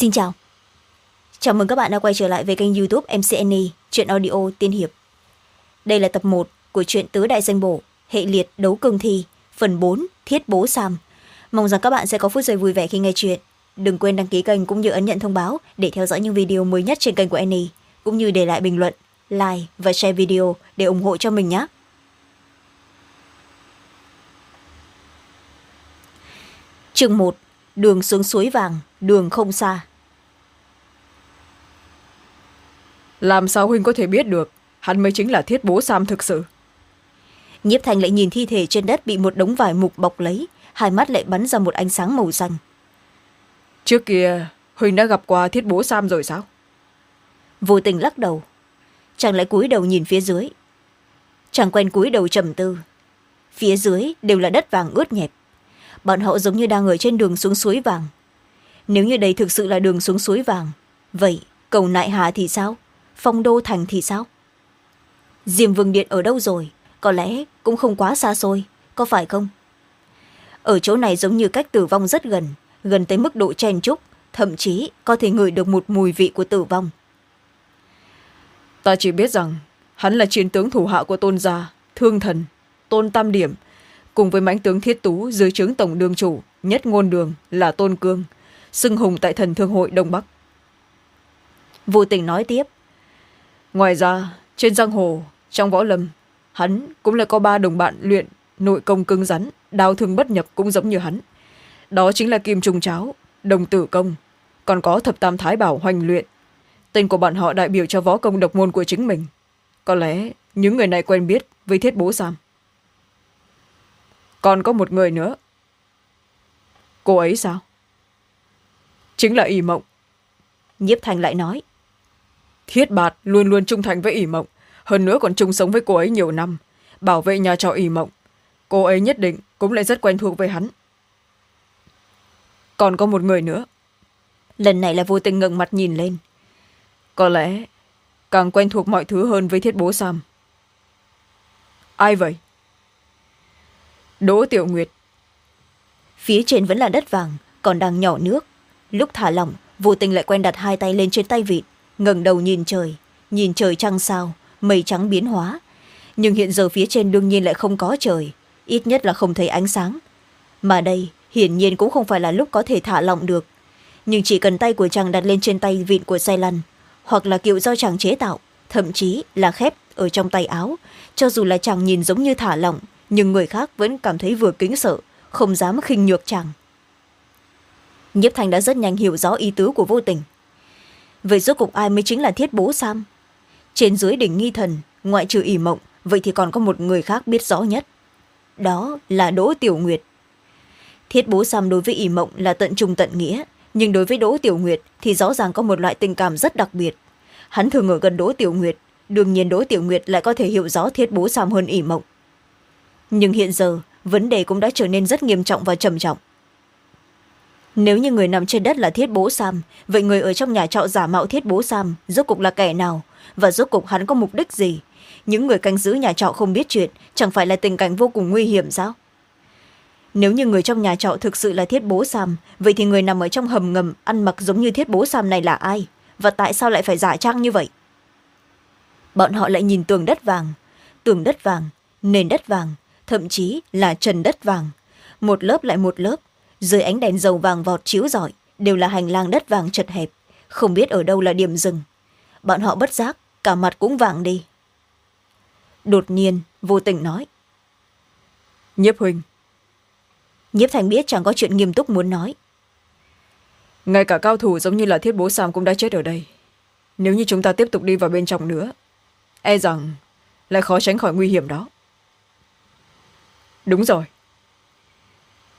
xin chào. Chào mừng các bạn đã quay trở lại với kênh youtube mcne chuyện audio tiên hiệp. Đây là tập một của truyện tứ đại danh bổ, hệ liệt đấu cương thi, phần bốn, thiết bố sam. Mong rằng các bạn sẽ có phút giây vui vẻ khi nghe chuyện. Đừng quên đăng ký kênh cũng như ấn nhận thông báo để theo dõi những video mới nhất trên kênh của annie cũng như để lại bình luận, like và share video để ủng hộ cho mình nhé. Chương một, đường xuống suối vàng, đường không xa. Làm sao huynh có thể biết được? Hắn mới chính là thiết bố sam thực sự. Nhiếp thành lại nhìn thi thể trên đất bị một đống vải mục bọc lấy hai mắt lại bắn ra một ánh sáng màu xanh. Trước kia huynh đã gặp qua thiết bố sam rồi sao? Vô tình lắc đầu. Chàng lại cúi đầu nhìn phía dưới. Chàng quen cúi đầu trầm tư. Phía dưới đều là đất vàng ướt nhẹp. Bọn họ giống như đang ở trên đường xuống suối vàng. Nếu như đây thực sự là đường xuống suối vàng vậy cầu nại hà thì sao phong đô thành thì sao? Diêm vương điện ở đâu rồi? Có lẽ cũng không quá xa xôi có phải không? Ở chỗ này giống như cách tử vong rất gần gần tới mức độ chen chúc thậm chí có thể ngửi được một mùi vị của tử vong. Ta chỉ biết rằng hắn là chiến tướng thủ hạ của tôn gia thương thần tôn tam điểm cùng với mãnh tướng thiết tú dưới trướng tổng đương chủ nhất ngôn đường là tôn cương xưng hùng tại thần thương hội đông bắc. Vô tình nói tiếp ngoài ra, trên giang hồ, trong võ lâm, hắn cũng là có ba đồng bạn luyện nội công cứng rắn, đau thương bất nhập cũng giống như hắn. Đó chính là kim trung cháo, đồng tử công, còn có thập tam thái bảo hoành luyện. Tên của bọn họ đại biểu cho võ công độc môn của chính mình. Có lẽ những người này quen biết với thiết bố sam. Còn có một người nữa. Cô ấy sao? Chính là y mộng. Nhiếp thành lại nói thiết bạt luôn luôn trung thành với ỷ mộng. Hơn nữa còn chung sống với cô ấy nhiều năm, bảo vệ nhà trọ ỷ mộng. Cô ấy nhất định cũng lại rất quen thuộc với hắn. Còn có một người nữa. Lần này là vô tình ngẩng mặt nhìn lên. Có lẽ càng quen thuộc mọi thứ hơn với thiết bố sam. Ai vậy? Đỗ tiểu nguyệt. Phía trên vẫn là đất vàng, còn đang nhỏ nước. Lúc thả lỏng, vô tình lại quen đặt hai tay lên trên tay vịt ngẩng đầu nhìn trời nhìn trời trăng sao, mây trắng biến hóa. Nhưng hiện giờ phía trên đương nhiên lại không có trời, ít nhất là không thấy ánh sáng. Mà đây, hiển nhiên cũng không phải là lúc có thể thả lỏng được. Nhưng chỉ cần tay của chàng đặt lên trên tay vịn của xe lăn, hoặc là kiệu do chàng chế tạo, thậm chí là khép ở trong tay áo, cho dù là chàng nhìn giống như thả lỏng, nhưng người khác vẫn cảm thấy vừa kính sợ, không dám khinh nhược chàng. Nhiếp thành đã rất nhanh hiểu rõ ý tứ của vô tình vậy rốt cục ai mới chính là thiết bố sam? Trên dưới đỉnh nghi thần, ngoại trừ ỉ mộng, vậy thì còn có một người khác biết rõ nhất. Đó là đỗ tiểu nguyệt. Thiết bố sam đối với ỉ mộng là tận trung tận nghĩa, nhưng đối với đỗ tiểu nguyệt thì rõ ràng có một loại tình cảm rất đặc biệt. Hắn thường ở gần đỗ tiểu nguyệt, đương nhiên đỗ tiểu nguyệt lại có thể hiểu rõ thiết bố sam hơn ỉ mộng. Nhưng hiện giờ, vấn đề cũng đã trở nên rất nghiêm trọng và trầm trọng nếu như người nằm trên đất là thiết bố sam, vậy người ở trong nhà trọ giả mạo thiết bố sam rốt cục là kẻ nào? Và rốt cục hắn có mục đích gì? Những người canh giữ nhà trọ không biết chuyện, chẳng phải là tình cảnh vô cùng nguy hiểm sao? Nếu như người trong nhà trọ thực sự là thiết bố sam, vậy thì người nằm ở trong hầm ngầm ăn mặc giống như thiết bố sam này là ai? Và tại sao lại phải giả trang như vậy? Bọn họ lại nhìn tường đất vàng. Tường đất vàng, nền đất vàng, thậm chí là trần đất vàng. Một lớp lại một lớp dưới ánh đèn dầu vàng vọt chiếu rọi đều là hành lang đất vàng chật hẹp. Không biết ở đâu là điểm dừng. Bọn họ bất giác cả mặt cũng vàng đi. Đột nhiên vô tình nói. Nhiếp huynh nhiếp thành biết chẳng có chuyện nghiêm túc muốn nói. Ngay cả cao thủ giống như là thiết bố sam cũng đã chết ở đây. Nếu như chúng ta tiếp tục đi vào bên trong nữa e rằng lại khó tránh khỏi nguy hiểm đó. Đúng rồi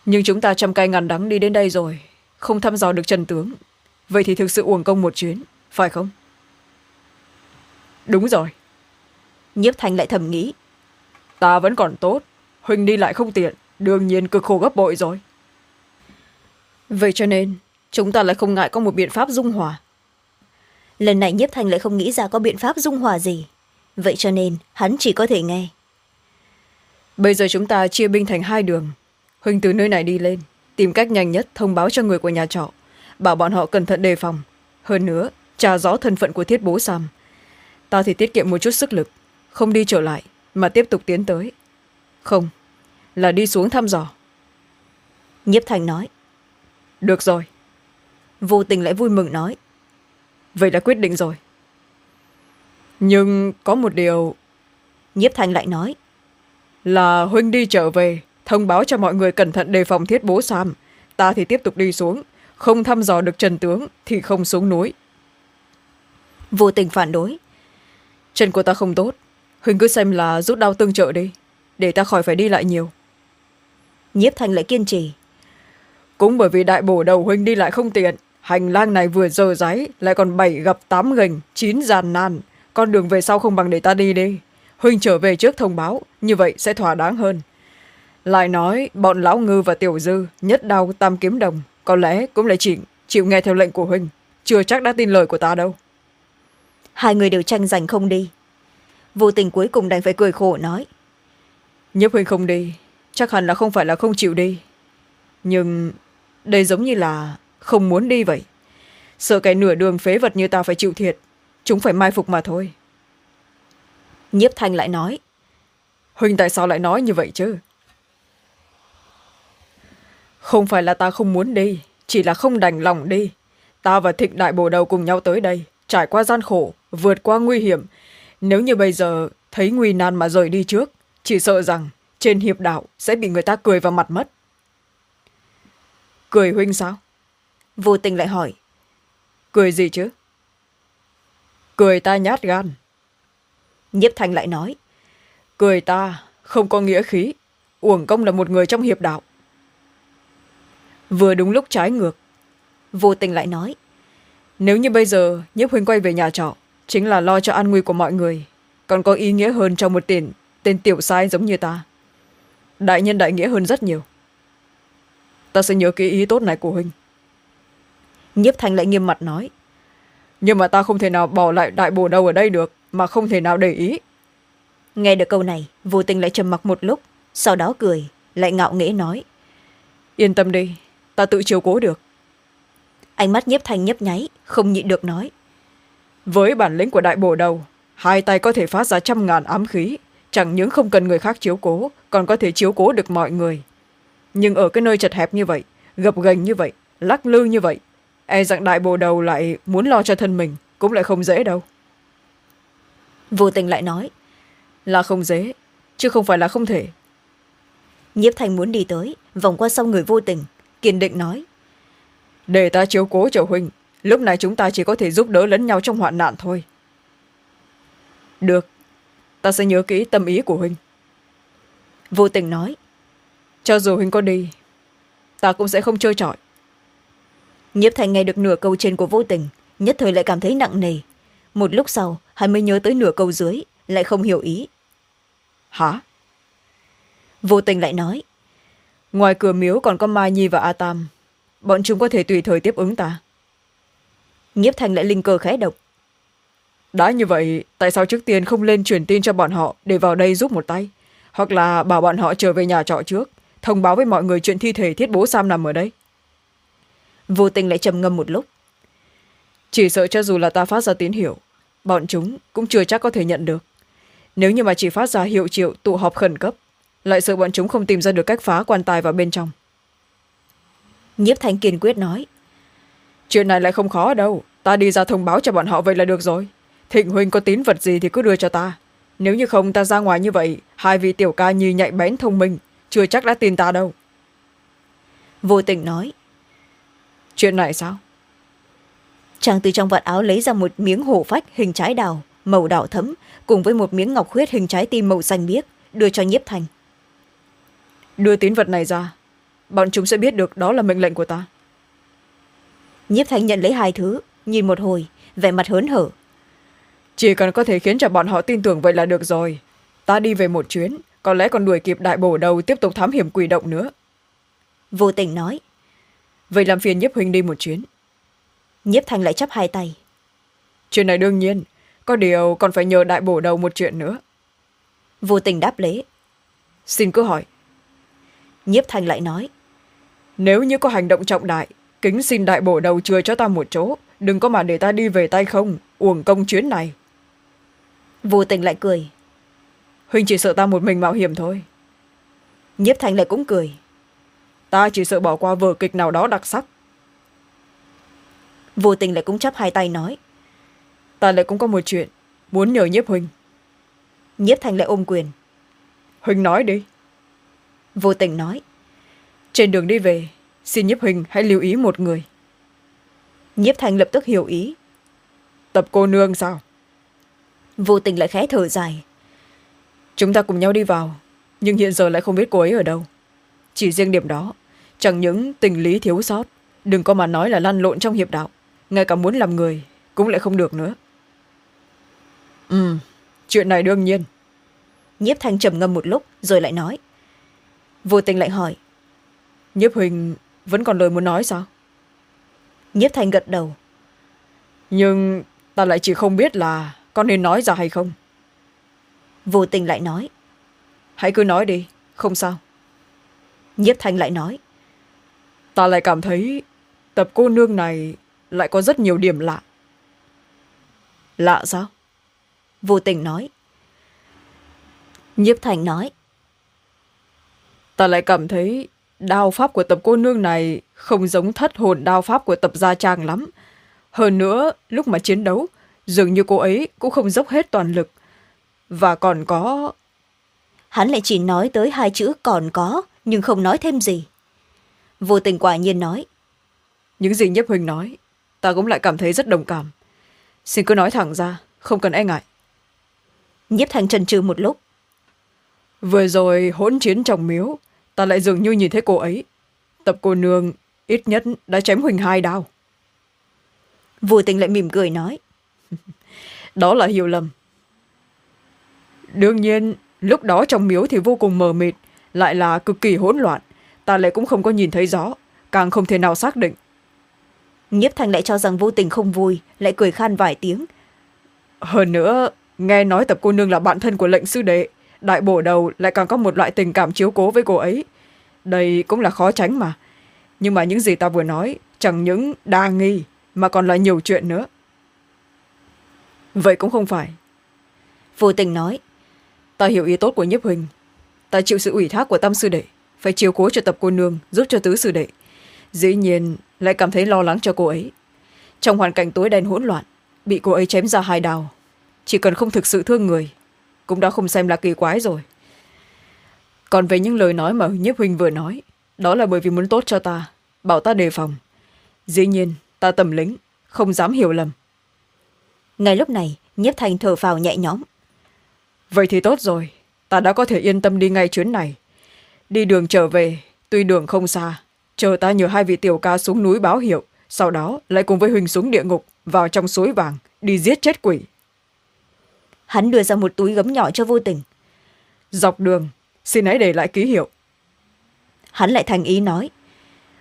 nhưng chúng ta trăm cay ngàn đắng đi đến đây rồi không thăm dò được trần tướng. Vậy thì thực sự uổng công một chuyến phải không? Đúng rồi. Nhiếp thanh lại thầm nghĩ. Ta vẫn còn tốt huynh đi lại không tiện đương nhiên cực khổ gấp bội rồi. Vậy cho nên chúng ta lại không ngại có một biện pháp dung hòa. Lần này nhiếp thanh lại không nghĩ ra có biện pháp dung hòa gì. Vậy cho nên hắn chỉ có thể nghe. Bây giờ chúng ta chia binh thành hai đường huynh từ nơi này đi lên tìm cách nhanh nhất thông báo cho người của nhà trọ bảo bọn họ cẩn thận đề phòng. Hơn nữa trả rõ thân phận của thiết bố sam. Ta thì tiết kiệm một chút sức lực không đi trở lại mà tiếp tục tiến tới. Không là đi xuống thăm dò. Nhiếp thành nói. Được rồi. Vô tình lại vui mừng nói. Vậy đã quyết định rồi. Nhưng có một điều. Nhiếp thành lại nói. Là huynh đi trở về thông báo cho mọi người cẩn thận đề phòng thiết bố sam. Ta thì tiếp tục đi xuống. Không thăm dò được trần tướng thì không xuống núi. Vô tình phản đối. Chân của ta không tốt. Huynh cứ xem là rút đau tương trợ đi để ta khỏi phải đi lại nhiều. Nhiếp thành lại kiên trì. Cũng bởi vì đại bổ đầu huynh đi lại không tiện hành lang này vừa dơ giấy lại còn bảy gặp tám gành chín giàn nan. Con đường về sau không bằng để ta đi đi. Huynh trở về trước thông báo như vậy sẽ thỏa đáng hơn lại nói bọn lão ngư và tiểu dư nhất đau tam kiếm đồng có lẽ cũng lại chỉ chịu nghe theo lệnh của huynh chưa chắc đã tin lời của ta đâu. Hai người đều tranh giành không đi. Vô tình cuối cùng đành phải cười khổ nói. Nhấp huynh không đi chắc hẳn là không phải là không chịu đi. Nhưng đây giống như là không muốn đi vậy. Sợ cái nửa đường phế vật như ta phải chịu thiệt chúng phải mai phục mà thôi. Nhiếp thanh lại nói. Huynh tại sao lại nói như vậy chứ không phải là ta không muốn đi chỉ là không đành lòng đi. Ta và thịnh đại bồ đầu cùng nhau tới đây trải qua gian khổ vượt qua nguy hiểm. Nếu như bây giờ thấy nguy nan mà rời đi trước chỉ sợ rằng trên hiệp đạo sẽ bị người ta cười vào mặt mất. Cười huynh sao? Vô tình lại hỏi. Cười gì chứ? Cười ta nhát gan. Nhiếp thanh lại nói. Cười ta không có nghĩa khí. Uổng công là một người trong hiệp đạo vừa đúng lúc trái ngược. Vô tình lại nói, nếu như bây giờ nhiếp huynh quay về nhà trọ, chính là lo cho an nguy của mọi người, còn có ý nghĩa hơn trong một tiền, tên tiểu sai giống như ta. Đại nhân đại nghĩa hơn rất nhiều. Ta sẽ nhớ kỹ ý tốt này của huynh. Nhiếp thanh lại nghiêm mặt nói, nhưng mà ta không thể nào bỏ lại đại bồ đâu ở đây được, mà không thể nào để ý. Nghe được câu này, vô tình lại trầm mặc một lúc, sau đó cười, lại ngạo nghễ nói, yên tâm đi ta tự chiều cố được. Ánh mắt nhiếp thanh nhấp nháy không nhịn được nói. Với bản lĩnh của đại bồ đầu hai tay có thể phát ra trăm ngàn ám khí. Chẳng những không cần người khác chiếu cố còn có thể chiếu cố được mọi người. Nhưng ở cái nơi chật hẹp như vậy gập ghềnh như vậy lắc lư như vậy e rằng đại bồ đầu lại muốn lo cho thân mình cũng lại không dễ đâu. Vô tình lại nói. Là không dễ chứ không phải là không thể. Nhiếp thanh muốn đi tới vòng qua sau người vô tình kiên định nói. Để ta chiếu cố trở huynh, lúc này chúng ta chỉ có thể giúp đỡ lẫn nhau trong hoạn nạn thôi. Được, ta sẽ nhớ kỹ tâm ý của huynh. Vô tình nói, cho dù huynh có đi, ta cũng sẽ không chơi trọi. Nhiếp thành nghe được nửa câu trên của vô tình, nhất thời lại cảm thấy nặng nề. Một lúc sau, hắn mới nhớ tới nửa câu dưới, lại không hiểu ý. Hả? Vô tình lại nói ngoài cửa miếu còn có mai nhi và a tam. Bọn chúng có thể tùy thời tiếp ứng ta. Nhiếp thành lại linh cơ khẽ độc đã như vậy tại sao trước tiên không lên truyền tin cho bọn họ để vào đây giúp một tay? Hoặc là bảo bọn họ trở về nhà trọ trước thông báo với mọi người chuyện thi thể thiết bố sam nằm ở đây? Vô tình lại trầm ngâm một lúc. Chỉ sợ cho dù là ta phát ra tín hiệu bọn chúng cũng chưa chắc có thể nhận được. Nếu như mà chỉ phát ra hiệu triệu tụ họp khẩn cấp lại sợ bọn chúng không tìm ra được cách phá quan tài vào bên trong. Nhiếp thanh kiên quyết nói chuyện này lại không khó đâu. Ta đi ra thông báo cho bọn họ vậy là được rồi. Thịnh huynh có tín vật gì thì cứ đưa cho ta. Nếu như không ta ra ngoài như vậy hai vị tiểu ca nhi nhạy bén thông minh chưa chắc đã tin ta đâu. Vô tình nói chuyện này sao? Chàng từ trong vạt áo lấy ra một miếng hổ phách hình trái đào màu đỏ thấm cùng với một miếng ngọc huyết hình trái tim màu xanh biếc đưa cho nhiếp thành đưa tín vật này ra. Bọn chúng sẽ biết được đó là mệnh lệnh của ta. Nhiếp thành nhận lấy hai thứ nhìn một hồi vẻ mặt hớn hở. Chỉ cần có thể khiến cho bọn họ tin tưởng vậy là được rồi. Ta đi về một chuyến có lẽ còn đuổi kịp đại bổ đầu tiếp tục thám hiểm quỷ động nữa. Vô tình nói. Vậy làm phiền nhiếp huynh đi một chuyến. Nhiếp thành lại chắp hai tay. Chuyện này đương nhiên có điều còn phải nhờ đại bổ đầu một chuyện nữa. Vô tình đáp lễ. Xin cứ hỏi nhiếp thành lại nói nếu như có hành động trọng đại kính xin đại bổ đầu chừa cho ta một chỗ. Đừng có mà để ta đi về tay không. Uổng công chuyến này. Vô tình lại cười huynh chỉ sợ ta một mình mạo hiểm thôi. Nhiếp thanh lại cũng cười ta chỉ sợ bỏ qua vở kịch nào đó đặc sắc. Vô tình lại cũng chắp hai tay nói ta lại cũng có một chuyện muốn nhờ nhiếp huynh. Nhiếp thanh lại ôm quyền huynh nói đi vô tình nói, trên đường đi về, xin nhiếp huynh hãy lưu ý một người. Nhiếp thanh lập tức hiểu ý, tập cô nương sao? Vô tình lại khẽ thở dài, chúng ta cùng nhau đi vào, nhưng hiện giờ lại không biết cô ấy ở đâu. Chỉ riêng điểm đó, chẳng những tình lý thiếu sót, đừng có mà nói là lăn lộn trong hiệp đạo, ngay cả muốn làm người cũng lại không được nữa. Ừ chuyện này đương nhiên. Nhiếp thanh trầm ngâm một lúc rồi lại nói vô tình lại hỏi. Nhiếp huỳnh vẫn còn lời muốn nói sao? Nhiếp thanh gật đầu. Nhưng ta lại chỉ không biết là con nên nói ra hay không. Vô tình lại nói. Hãy cứ nói đi không sao. Nhiếp thanh lại nói. Ta lại cảm thấy tập cô nương này lại có rất nhiều điểm lạ. Lạ sao? Vô tình nói. Nhiếp thành nói ta lại cảm thấy đao pháp của tập cô nương này không giống thất hồn đao pháp của tập gia trang lắm. Hơn nữa lúc mà chiến đấu dường như cô ấy cũng không dốc hết toàn lực. Và còn có hắn lại chỉ nói tới hai chữ còn có nhưng không nói thêm gì. Vô tình quả nhiên nói. Những gì nhấp huỳnh nói ta cũng lại cảm thấy rất đồng cảm. Xin cứ nói thẳng ra không cần e ngại. Nhiếp thành trần trừ một lúc. Vừa rồi hỗn chiến trong miếu ta lại dường như nhìn thấy cô ấy. Tập cô nương ít nhất đã chém huỳnh hai đao vô tình lại mỉm cười nói. Đó là hiểu lầm. Đương nhiên lúc đó trong miếu thì vô cùng mờ mịt lại là cực kỳ hỗn loạn. Ta lại cũng không có nhìn thấy rõ càng không thể nào xác định. Nhiếp thanh lại cho rằng vô tình không vui lại cười khan vài tiếng. Hơn nữa nghe nói tập cô nương là bạn thân của lệnh sư đệ đại bổ đầu lại càng có một loại tình cảm chiếu cố với cô ấy. Đây cũng là khó tránh mà. Nhưng mà những gì ta vừa nói chẳng những đa nghi mà còn là nhiều chuyện nữa. Vậy cũng không phải. Vô tình nói ta hiểu ý tốt của nhiếp huỳnh. Ta chịu sự ủy thác của tam sư đệ phải chiều cố cho tập cô nương giúp cho tứ sư đệ. Dĩ nhiên lại cảm thấy lo lắng cho cô ấy. Trong hoàn cảnh tối đen hỗn loạn bị cô ấy chém ra hai đào chỉ cần không thực sự thương người cũng đã không xem là kỳ quái rồi. Còn về những lời nói mà nhiếp huynh vừa nói đó là bởi vì muốn tốt cho ta bảo ta đề phòng. Dĩ nhiên ta tầm lính không dám hiểu lầm. Ngay lúc này nhiếp thành thở phào nhẹ nhõm. Vậy thì tốt rồi ta đã có thể yên tâm đi ngay chuyến này. Đi đường trở về tuy đường không xa chờ ta nhờ hai vị tiểu ca xuống núi báo hiệu sau đó lại cùng với huỳnh xuống địa ngục vào trong suối vàng đi giết chết quỷ hắn đưa ra một túi gấm nhỏ cho vô tình. Dọc đường xin hãy để lại ký hiệu. Hắn lại thành ý nói.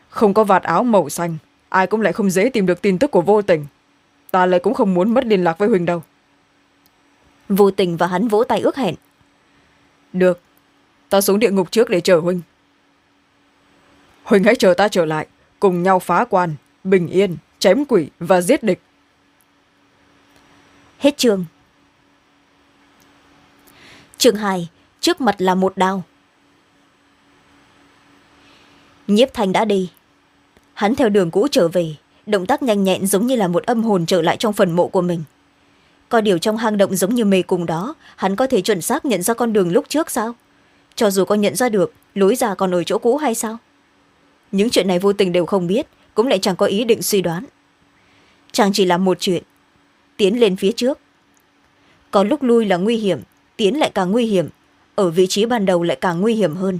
Không có vạt áo màu xanh ai cũng lại không dễ tìm được tin tức của vô tình. Ta lại cũng không muốn mất liên lạc với huỳnh đâu. Vô tình và hắn vỗ tay ước hẹn. Được ta xuống địa ngục trước để chờ huynh huynh hãy chờ ta trở lại cùng nhau phá quan bình yên chém quỷ và giết địch. Hết chương chương hai, trước mặt là một đao. Nhiếp thanh đã đi. Hắn theo đường cũ trở về, động tác nhanh nhẹn giống như là một âm hồn trở lại trong phần mộ của mình. Có điều trong hang động giống như mê cùng đó, hắn có thể chuẩn xác nhận ra con đường lúc trước sao? Cho dù có nhận ra được, lối ra còn ở chỗ cũ hay sao? Những chuyện này vô tình đều không biết, cũng lại chẳng có ý định suy đoán. Chàng chỉ làm một chuyện, tiến lên phía trước. Có lúc lui là nguy hiểm tiến lại càng nguy hiểm, ở vị trí ban đầu lại càng nguy hiểm hơn.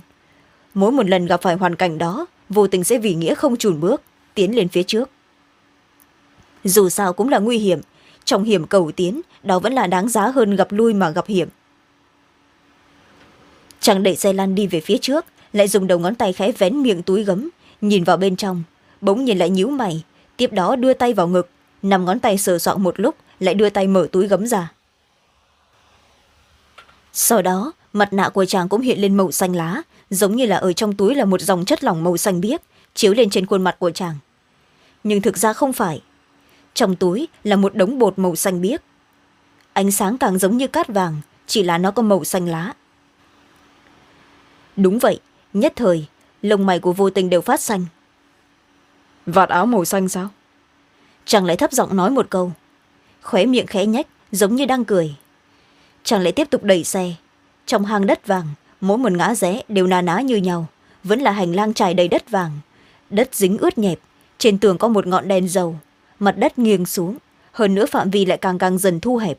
Mỗi một lần gặp phải hoàn cảnh đó, vô tình sẽ vì nghĩa không chùn bước, tiến lên phía trước. Dù sao cũng là nguy hiểm trong hiểm cầu tiến, đó vẫn là đáng giá hơn gặp lui mà gặp hiểm. Chàng đẩy xe lan đi về phía trước, lại dùng đầu ngón tay khẽ vén miệng túi gấm, nhìn vào bên trong, bỗng nhìn lại nhíu mày, tiếp đó đưa tay vào ngực, nằm ngón tay sờ soạng một lúc, lại đưa tay mở túi gấm ra sau đó mặt nạ của chàng cũng hiện lên màu xanh lá giống như là ở trong túi là một dòng chất lỏng màu xanh biếc chiếu lên trên khuôn mặt của chàng. Nhưng thực ra không phải. Trong túi là một đống bột màu xanh biếc. Ánh sáng càng giống như cát vàng chỉ là nó có màu xanh lá. Đúng vậy nhất thời lông mày của vô tình đều phát xanh. Vạt áo màu xanh sao? Chàng lại thấp giọng nói một câu. Khóe miệng khẽ nhách giống như đang cười chàng lại tiếp tục đẩy xe. Trong hang đất vàng, mỗi một ngã rẽ đều na ná như nhau, vẫn là hành lang trải đầy đất vàng. Đất dính ướt nhẹp, trên tường có một ngọn đèn dầu, mặt đất nghiêng xuống, hơn nữa phạm vi lại càng càng dần thu hẹp.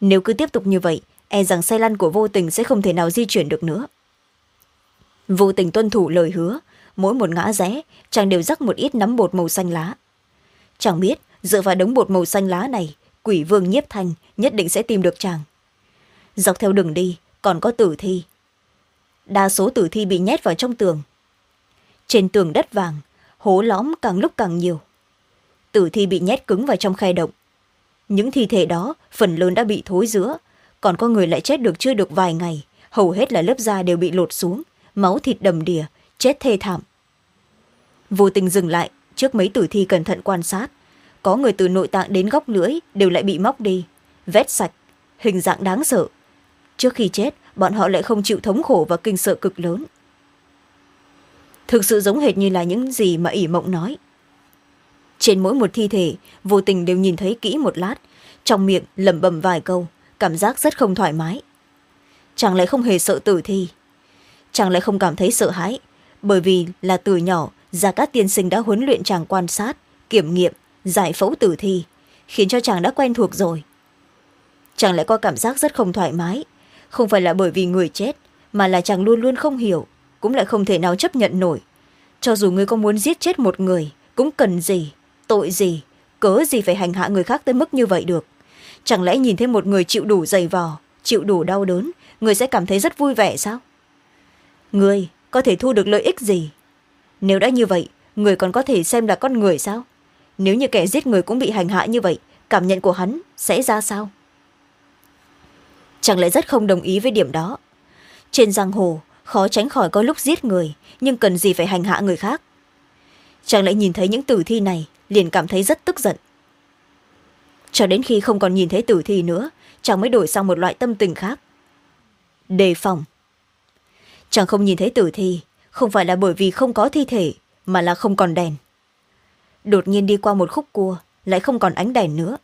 Nếu cứ tiếp tục như vậy e rằng xe lăn của vô tình sẽ không thể nào di chuyển được nữa. Vô tình tuân thủ lời hứa, mỗi một ngã rẽ, chàng đều rắc một ít nắm bột màu xanh lá. Chẳng biết, dựa vào đống bột màu xanh lá này quỷ vương nhiếp thanh nhất định sẽ tìm được chàng. Dọc theo đường đi, còn có tử thi. Đa số tử thi bị nhét vào trong tường. Trên tường đất vàng, hố lõm càng lúc càng nhiều. Tử thi bị nhét cứng vào trong khe động. Những thi thể đó, phần lớn đã bị thối giữa còn có người lại chết được chưa được vài ngày, hầu hết là lớp da đều bị lột xuống, máu thịt đầm đìa, chết thê thảm. Vô tình dừng lại trước mấy tử thi cẩn thận quan sát có người từ nội tạng đến góc lưỡi đều lại bị móc đi, vét sạch, hình dạng đáng sợ. Trước khi chết, bọn họ lại không chịu thống khổ và kinh sợ cực lớn. Thực sự giống hệt như là những gì mà ỷ mộng nói. Trên mỗi một thi thể, vô tình đều nhìn thấy kỹ một lát, trong miệng lẩm bẩm vài câu, cảm giác rất không thoải mái. Chàng lại không hề sợ tử thi. Chàng lại không cảm thấy sợ hãi, bởi vì là từ nhỏ, gia các tiên sinh đã huấn luyện chàng quan sát, kiểm nghiệm giải phẫu tử thi, khiến cho chàng đã quen thuộc rồi. Chàng lại có cảm giác rất không thoải mái. Không phải là bởi vì người chết, mà là chàng luôn luôn không hiểu, cũng lại không thể nào chấp nhận nổi. Cho dù người có muốn giết chết một người, cũng cần gì, tội gì, cớ gì phải hành hạ người khác tới mức như vậy được? Chẳng lẽ nhìn thấy một người chịu đủ dày vò, chịu đủ đau đớn, người sẽ cảm thấy rất vui vẻ sao? Người có thể thu được lợi ích gì? Nếu đã như vậy, người còn có thể xem là con người sao? Nếu như kẻ giết người cũng bị hành hạ như vậy, cảm nhận của hắn sẽ ra sao? Chẳng lẽ rất không đồng ý với điểm đó. Trên giang hồ, khó tránh khỏi có lúc giết người, nhưng cần gì phải hành hạ người khác? Chàng lại nhìn thấy những tử thi này, liền cảm thấy rất tức giận. Cho đến khi không còn nhìn thấy tử thi nữa, chàng mới đổi sang một loại tâm tình khác. Đề phòng. Chàng không nhìn thấy tử thi, không phải là bởi vì không có thi thể, mà là không còn đèn đột nhiên đi qua một khúc cua, lại không còn ánh đèn nữa.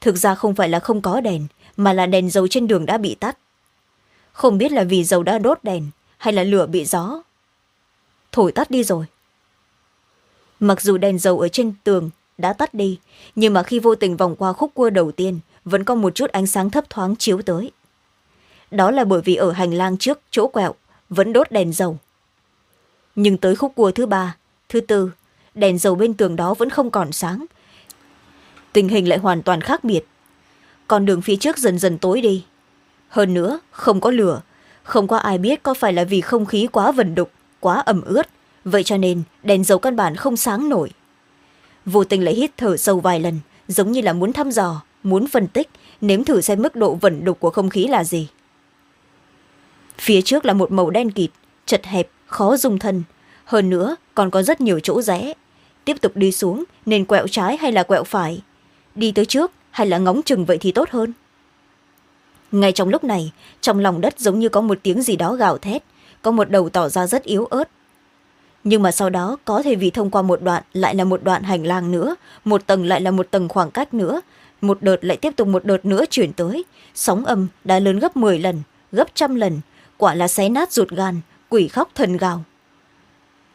Thực ra không phải là không có đèn, mà là đèn dầu trên đường đã bị tắt. Không biết là vì dầu đã đốt đèn, hay là lửa bị gió. Thổi tắt đi rồi. Mặc dù đèn dầu ở trên tường đã tắt đi, nhưng mà khi vô tình vòng qua khúc cua đầu tiên, vẫn có một chút ánh sáng thấp thoáng chiếu tới. Đó là bởi vì ở hành lang trước chỗ quẹo vẫn đốt đèn dầu. Nhưng tới khúc cua thứ ba, thứ tư đèn dầu bên tường đó vẫn không còn sáng. Tình hình lại hoàn toàn khác biệt. Con đường phía trước dần dần tối đi. Hơn nữa, không có lửa. Không có ai biết có phải là vì không khí quá vần đục, quá ẩm ướt. Vậy cho nên, đèn dầu căn bản không sáng nổi. Vô tình lại hít thở sâu vài lần, giống như là muốn thăm dò, muốn phân tích, nếm thử xem mức độ vẩn đục của không khí là gì. Phía trước là một màu đen kịt, chật hẹp, khó dùng thân. Hơn nữa, còn có rất nhiều chỗ rẽ tiếp tục đi xuống, nên quẹo trái hay là quẹo phải? Đi tới trước hay là ngóng chừng vậy thì tốt hơn? Ngay trong lúc này, trong lòng đất giống như có một tiếng gì đó gào thét, có một đầu tỏ ra rất yếu ớt. Nhưng mà sau đó có thể vì thông qua một đoạn lại là một đoạn hành lang nữa, một tầng lại là một tầng khoảng cách nữa, một đợt lại tiếp tục một đợt nữa chuyển tới. Sóng âm đã lớn gấp m lần, gấp trăm lần, quả là xé nát ruột gan, quỷ khóc thần gào.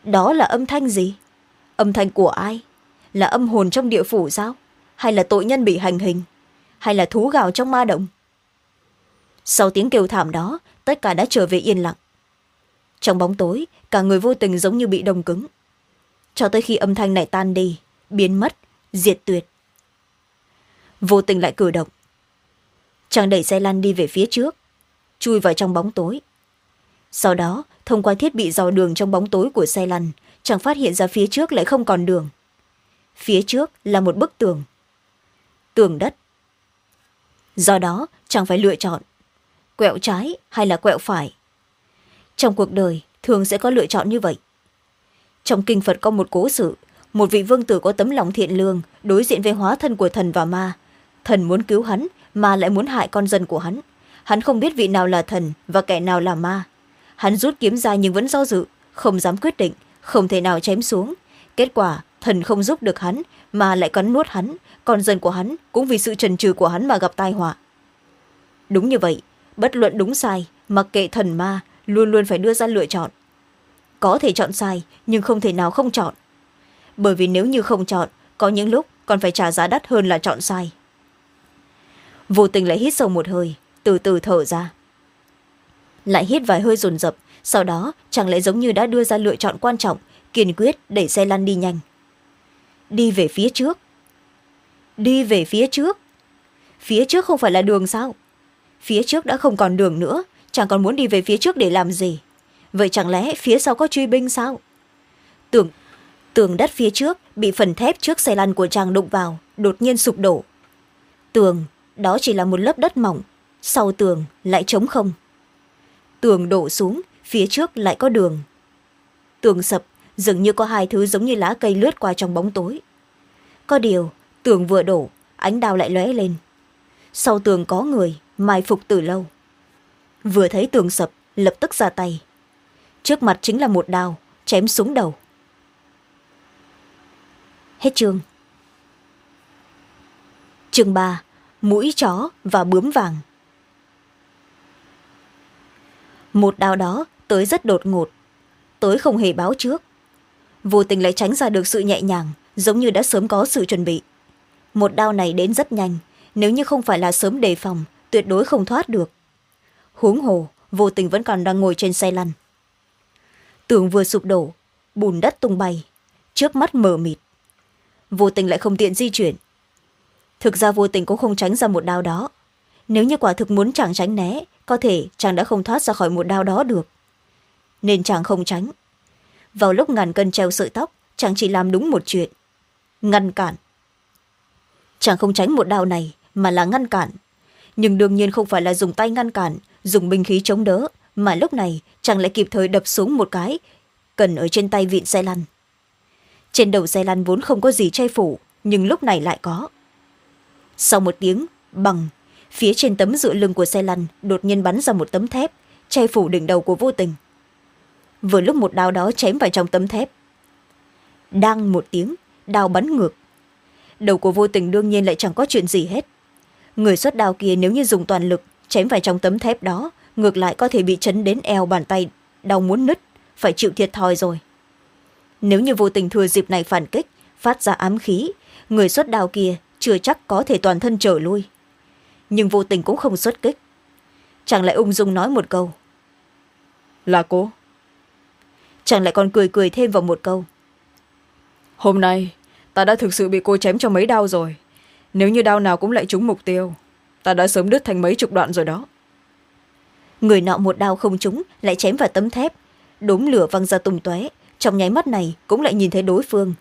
Đó là âm thanh gì? Âm thanh của ai? Là âm hồn trong địa phủ sao? Hay là tội nhân bị hành hình? Hay là thú gào trong ma động? Sau tiếng kêu thảm đó, tất cả đã trở về yên lặng. Trong bóng tối, cả người vô tình giống như bị đông cứng. Cho tới khi âm thanh này tan đi, biến mất, diệt tuyệt. Vô tình lại cử động. Chàng đẩy xe lăn đi về phía trước, chui vào trong bóng tối. Sau đó, thông qua thiết bị dò đường trong bóng tối của xe lăn chàng phát hiện ra phía trước lại không còn đường. Phía trước là một bức tường. Tường đất. Do đó chàng phải lựa chọn quẹo trái hay là quẹo phải. Trong cuộc đời, thường sẽ có lựa chọn như vậy. Trong kinh phật có một cố sự, một vị vương tử có tấm lòng thiện lương đối diện với hóa thân của thần và ma. Thần muốn cứu hắn mà lại muốn hại con dân của hắn. Hắn không biết vị nào là thần và kẻ nào là ma. Hắn rút kiếm ra nhưng vẫn do dự, không dám quyết định không thể nào chém xuống. Kết quả, thần không giúp được hắn, mà lại cắn nuốt hắn. Con dân của hắn cũng vì sự trần trừ của hắn mà gặp tai họa. Đúng như vậy, bất luận đúng sai, mặc kệ thần ma, luôn luôn phải đưa ra lựa chọn. Có thể chọn sai, nhưng không thể nào không chọn. Bởi vì nếu như không chọn, có những lúc còn phải trả giá đắt hơn là chọn sai. Vô tình lại hít sâu một hơi, từ từ thở ra. Lại hít vài hơi dồn dập sau đó, chẳng lẽ giống như đã đưa ra lựa chọn quan trọng, kiên quyết đẩy xe lăn đi nhanh? Đi về phía trước. Đi về phía trước. Phía trước không phải là đường sao? Phía trước đã không còn đường nữa, chẳng còn muốn đi về phía trước để làm gì. Vậy chẳng lẽ phía sau có truy binh sao? Tường tường đất phía trước bị phần thép trước xe lăn của chàng đụng vào, đột nhiên sụp đổ. Tường, đó chỉ là một lớp đất mỏng, sau tường lại trống không. Tường đổ xuống phía trước lại có đường. Tường sập, dường như có hai thứ giống như lá cây lướt qua trong bóng tối. Có điều, tường vừa đổ, ánh đao lại lóe lên. Sau tường có người, mai phục từ lâu. Vừa thấy tường sập, lập tức ra tay. Trước mặt chính là một đao, chém xuống đầu. Hết chương. Chương ba, mũi chó và bướm vàng. Một đao đó tới rất đột ngột. Tới không hề báo trước. Vô tình lại tránh ra được sự nhẹ nhàng, giống như đã sớm có sự chuẩn bị. Một đao này đến rất nhanh, nếu như không phải là sớm đề phòng, tuyệt đối không thoát được. Huống hồ, vô tình vẫn còn đang ngồi trên xe lăn. Tường vừa sụp đổ, bùn đất tung bay, trước mắt mờ mịt. Vô tình lại không tiện di chuyển. Thực ra vô tình cũng không tránh ra một đao đó. Nếu như quả thực muốn chàng tránh né, có thể chàng đã không thoát ra khỏi một đao đó được nên chàng không tránh. Vào lúc ngàn cân treo sợi tóc, chàng chỉ làm đúng một chuyện. Ngăn cản. Chàng không tránh một đao này mà là ngăn cản. Nhưng đương nhiên không phải là dùng tay ngăn cản, dùng binh khí chống đỡ, mà lúc này chàng lại kịp thời đập xuống một cái, cần ở trên tay vịn xe lăn. Trên đầu xe lăn vốn không có gì che phủ, nhưng lúc này lại có. Sau một tiếng, bằng, phía trên tấm dựa lưng của xe lăn đột nhiên bắn ra một tấm thép, che phủ đỉnh đầu của vô tình vừa lúc một đao đó chém vào trong tấm thép. Đang một tiếng, đao bắn ngược. Đầu của vô tình đương nhiên lại chẳng có chuyện gì hết. Người xuất đao kia nếu như dùng toàn lực, chém vào trong tấm thép đó, ngược lại có thể bị chấn đến eo bàn tay, đau muốn nứt, phải chịu thiệt thòi rồi. Nếu như vô tình thừa dịp này phản kích, phát ra ám khí, người xuất đao kia chưa chắc có thể toàn thân trở lui. Nhưng vô tình cũng không xuất kích. Chàng lại ung dung nói một câu, là cô? Chàng lại còn cười cười thêm vào một câu. Hôm nay ta đã thực sự bị cô chém cho mấy đau rồi. Nếu như đau nào cũng lại trúng mục tiêu ta đã sớm đứt thành mấy chục đoạn rồi đó. Người nọ một đau không trúng lại chém vào tấm thép. Đốm lửa văng ra tung tóe trong nháy mắt này cũng lại nhìn thấy đối phương.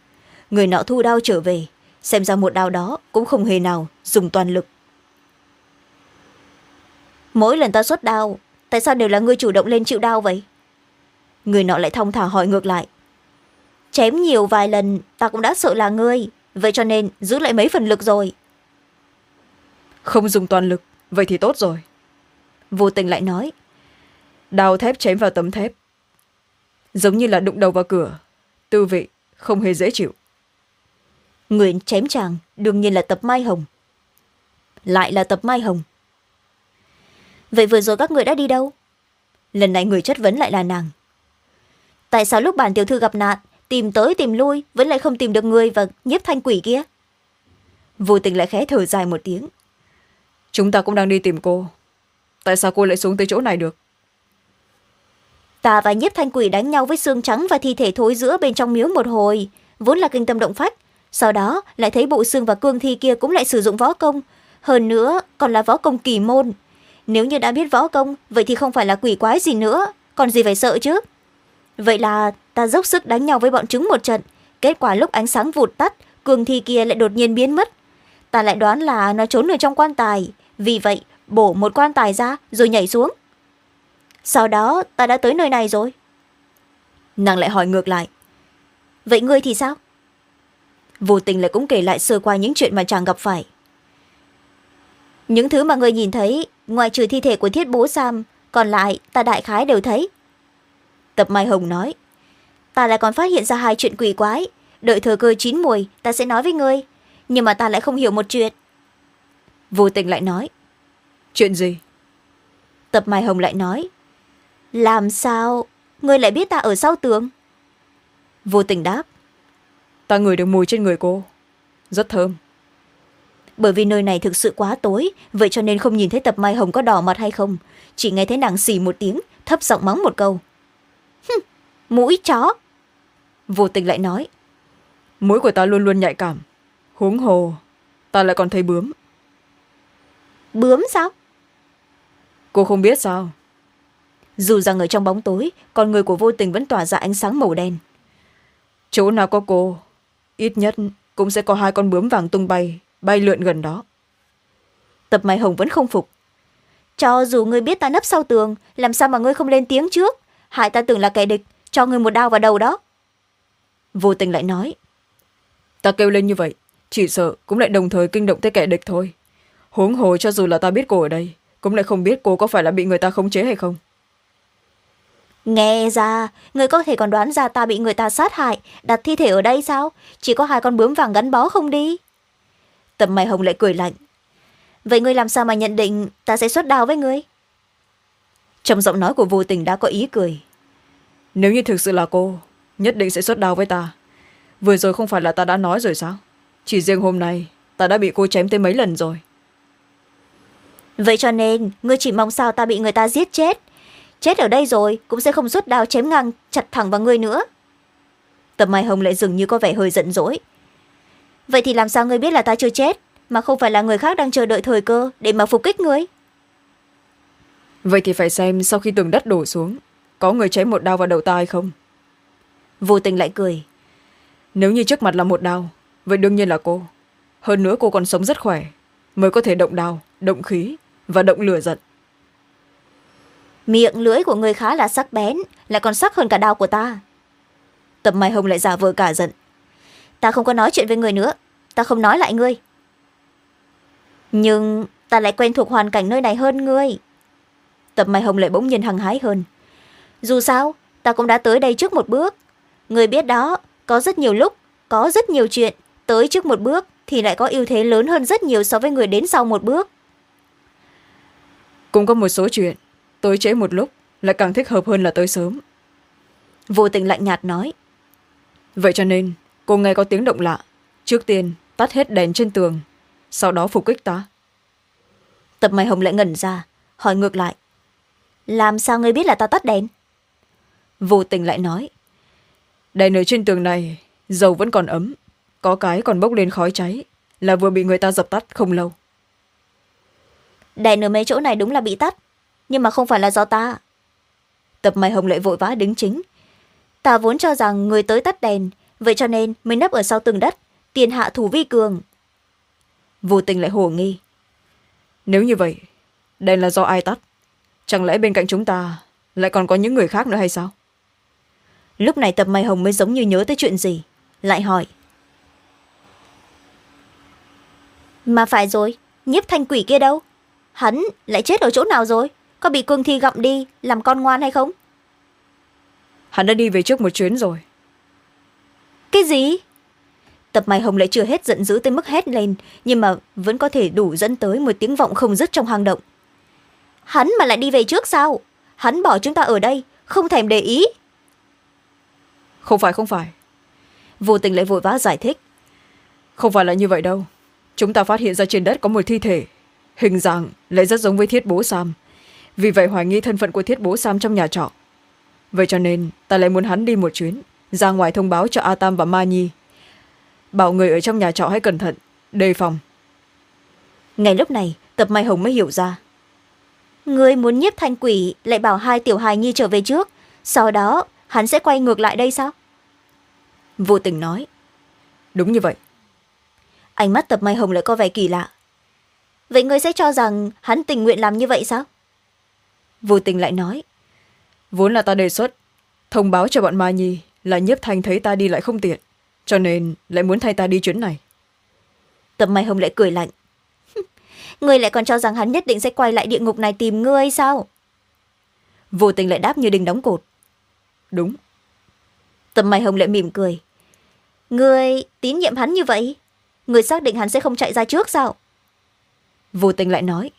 Người nọ thu đao trở về xem ra một đao đó cũng không hề nào dùng toàn lực. Mỗi lần ta xuất đao tại sao đều là ngươi chủ động lên chịu đao vậy người nọ lại thong thả hỏi ngược lại. Chém nhiều vài lần ta cũng đã sợ là ngươi vậy cho nên giữ lại mấy phần lực rồi. Không dùng toàn lực vậy thì tốt rồi. Vô tình lại nói. Đào thép chém vào tấm thép. Giống như là đụng đầu vào cửa. Tư vị không hề dễ chịu. Người chém chàng đương nhiên là tập mai hồng. Lại là tập mai hồng. Vậy vừa rồi các người đã đi đâu? Lần này người chất vấn lại là nàng tại sao lúc bản tiểu thư gặp nạn tìm tới tìm lui vẫn lại không tìm được người và nhiếp thanh quỷ kia? Vô tình lại khẽ thở dài một tiếng. Chúng ta cũng đang đi tìm cô. Tại sao cô lại xuống tới chỗ này được? Ta và nhiếp thanh quỷ đánh nhau với xương trắng và thi thể thối giữa bên trong miếu một hồi vốn là kinh tâm động phách. Sau đó lại thấy bộ xương và cương thi kia cũng lại sử dụng võ công. Hơn nữa còn là võ công kỳ môn. Nếu như đã biết võ công vậy thì không phải là quỷ quái gì nữa. Còn gì phải sợ chứ vậy là ta dốc sức đánh nhau với bọn chúng một trận. Kết quả lúc ánh sáng vụt tắt, cường thi kia lại đột nhiên biến mất. Ta lại đoán là nó trốn ở trong quan tài. Vì vậy, bổ một quan tài ra rồi nhảy xuống. Sau đó, ta đã tới nơi này rồi. Nàng lại hỏi ngược lại. Vậy ngươi thì sao? Vô tình lại cũng kể lại sơ qua những chuyện mà chàng gặp phải. Những thứ mà người nhìn thấy, ngoài trừ thi thể của thiết bố sam, còn lại ta đại khái đều thấy tập mai hồng nói. Ta lại còn phát hiện ra hai chuyện quỷ quái. Đợi thời cơ chín mùi ta sẽ nói với ngươi. Nhưng mà ta lại không hiểu một chuyện. Vô tình lại nói. Chuyện gì? Tập mai hồng lại nói. Làm sao ngươi lại biết ta ở sau tường? Vô tình đáp. Ta ngửi được mùi trên người cô. Rất thơm. Bởi vì nơi này thực sự quá tối vậy cho nên không nhìn thấy tập mai hồng có đỏ mặt hay không. Chỉ nghe thấy nàng xì một tiếng thấp giọng mắng một câu mũi chó. Vô tình lại nói mũi của ta luôn luôn nhạy cảm huống hồ ta lại còn thấy bướm. Bướm sao? Cô không biết sao. Dù rằng ở trong bóng tối con người của vô tình vẫn tỏa ra ánh sáng màu đen. Chỗ nào có cô ít nhất cũng sẽ có hai con bướm vàng tung bay bay lượn gần đó. Tập mai hồng vẫn không phục. Cho dù ngươi biết ta nấp sau tường làm sao mà ngươi không lên tiếng trước? Hại ta tưởng là kẻ địch cho ngươi một đao vào đầu đó. Vô tình lại nói ta kêu lên như vậy chỉ sợ cũng lại đồng thời kinh động tới kẻ địch thôi. Huống hồ cho dù là ta biết cô ở đây cũng lại không biết cô có phải là bị người ta khống chế hay không. Nghe ra người có thể còn đoán ra ta bị người ta sát hại đặt thi thể ở đây sao? Chỉ có hai con bướm vàng gắn bó không đi. Tập mày hồng lại cười lạnh. Vậy ngươi làm sao mà nhận định ta sẽ xuất đao với ngươi? Trong giọng nói của vô tình đã có ý cười nếu như thực sự là cô nhất định sẽ xuất đao với ta. Vừa rồi không phải là ta đã nói rồi sao? Chỉ riêng hôm nay ta đã bị cô chém tới mấy lần rồi. Vậy cho nên ngươi chỉ mong sao ta bị người ta giết chết. Chết ở đây rồi cũng sẽ không rút đao chém ngang chặt thẳng vào ngươi nữa. Tập mai hồng lại dường như có vẻ hơi giận dỗi. Vậy thì làm sao ngươi biết là ta chưa chết mà không phải là người khác đang chờ đợi thời cơ để mà phục kích ngươi? Vậy thì phải xem sau khi tường đất đổ xuống có người chém một đao vào đầu ta hay không? Vô tình lại cười. Nếu như trước mặt là một đao vậy đương nhiên là cô. Hơn nữa cô còn sống rất khỏe mới có thể động đao động khí và động lửa giận. Miệng lưỡi của người khá là sắc bén lại còn sắc hơn cả đao của ta. Tập mai hồng lại giả vờ cả giận. Ta không có nói chuyện với người nữa. Ta không nói lại ngươi. Nhưng ta lại quen thuộc hoàn cảnh nơi này hơn ngươi. Tập mai hồng lại bỗng nhiên hăng hái hơn dù sao ta cũng đã tới đây trước một bước. Người biết đó có rất nhiều lúc có rất nhiều chuyện. Tới trước một bước thì lại có ưu thế lớn hơn rất nhiều so với người đến sau một bước. Cũng có một số chuyện tới trễ một lúc lại càng thích hợp hơn là tới sớm. Vô tình lạnh nhạt nói. Vậy cho nên cô nghe có tiếng động lạ. Trước tiên tắt hết đèn trên tường sau đó phục kích ta. Tập mày hồng lại ngẩn ra hỏi ngược lại. Làm sao ngươi biết là ta tắt đèn vô tình lại nói đèn ở trên tường này dầu vẫn còn ấm có cái còn bốc lên khói cháy là vừa bị người ta dập tắt không lâu. Đèn ở mấy chỗ này đúng là bị tắt nhưng mà không phải là do ta. Tập mày hồng lại vội vã đứng chính ta vốn cho rằng người tới tắt đèn vậy cho nên mới nấp ở sau tường đất tiền hạ thủ vi cường. Vô tình lại hồ nghi nếu như vậy đèn là do ai tắt? Chẳng lẽ bên cạnh chúng ta lại còn có những người khác nữa hay sao lúc này tập mày hồng mới giống như nhớ tới chuyện gì. Lại hỏi. Mà phải rồi nhiếp thanh quỷ kia đâu? Hắn lại chết ở chỗ nào rồi? Có bị cương thi gặm đi làm con ngoan hay không? Hắn đã đi về trước một chuyến rồi. Cái gì? Tập mày hồng lại chưa hết giận dữ tới mức hét lên nhưng mà vẫn có thể đủ dẫn tới một tiếng vọng không dứt trong hang động. Hắn mà lại đi về trước sao? Hắn bỏ chúng ta ở đây không thèm để ý không phải không phải. Vô tình lại vội vã giải thích. Không phải là như vậy đâu. Chúng ta phát hiện ra trên đất có một thi thể. Hình dạng lại rất giống với thiết bố sam. Vì vậy hoài nghi thân phận của thiết bố sam trong nhà trọ. Vậy cho nên ta lại muốn hắn đi một chuyến, ra ngoài thông báo cho a tam và ma nhi. Bảo người ở trong nhà trọ hãy cẩn thận, đề phòng. Ngay lúc này, tập mai hồng mới hiểu ra. Người muốn nhiếp thanh quỷ lại bảo hai tiểu hài nhi trở về trước. Sau đó hắn sẽ quay ngược lại đây sao? Vô tình nói. Đúng như vậy. Ánh mắt tập mai hồng lại có vẻ kỳ lạ. Vậy ngươi sẽ cho rằng hắn tình nguyện làm như vậy sao? Vô tình lại nói. Vốn là ta đề xuất thông báo cho bọn ma nhi là nhiếp thanh thấy ta đi lại không tiện cho nên lại muốn thay ta đi chuyến này. Tập mai hồng lại cười lạnh. Ngươi lại còn cho rằng hắn nhất định sẽ quay lại địa ngục này tìm ngươi sao? Vô tình lại đáp như đình đóng cột đúng. Tập mai hồng lại mỉm cười. Ngươi tín nhiệm hắn như vậy ngươi xác định hắn sẽ không chạy ra trước sao? Vô tình lại nói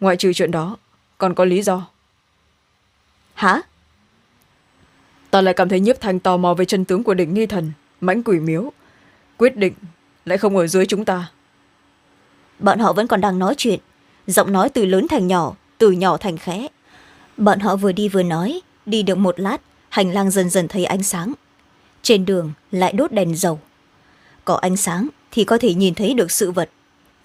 ngoại trừ chuyện đó còn có lý do. Hả? Ta lại cảm thấy nhiếp thành tò mò về chân tướng của đỉnh nghi thần mãnh quỷ miếu. Quyết định lại không ở dưới chúng ta. Bọn họ vẫn còn đang nói chuyện. Giọng nói từ lớn thành nhỏ từ nhỏ thành khẽ. Bọn họ vừa đi vừa nói đi được một lát hành lang dần dần thấy ánh sáng. Trên đường lại đốt đèn dầu. Có ánh sáng thì có thể nhìn thấy được sự vật.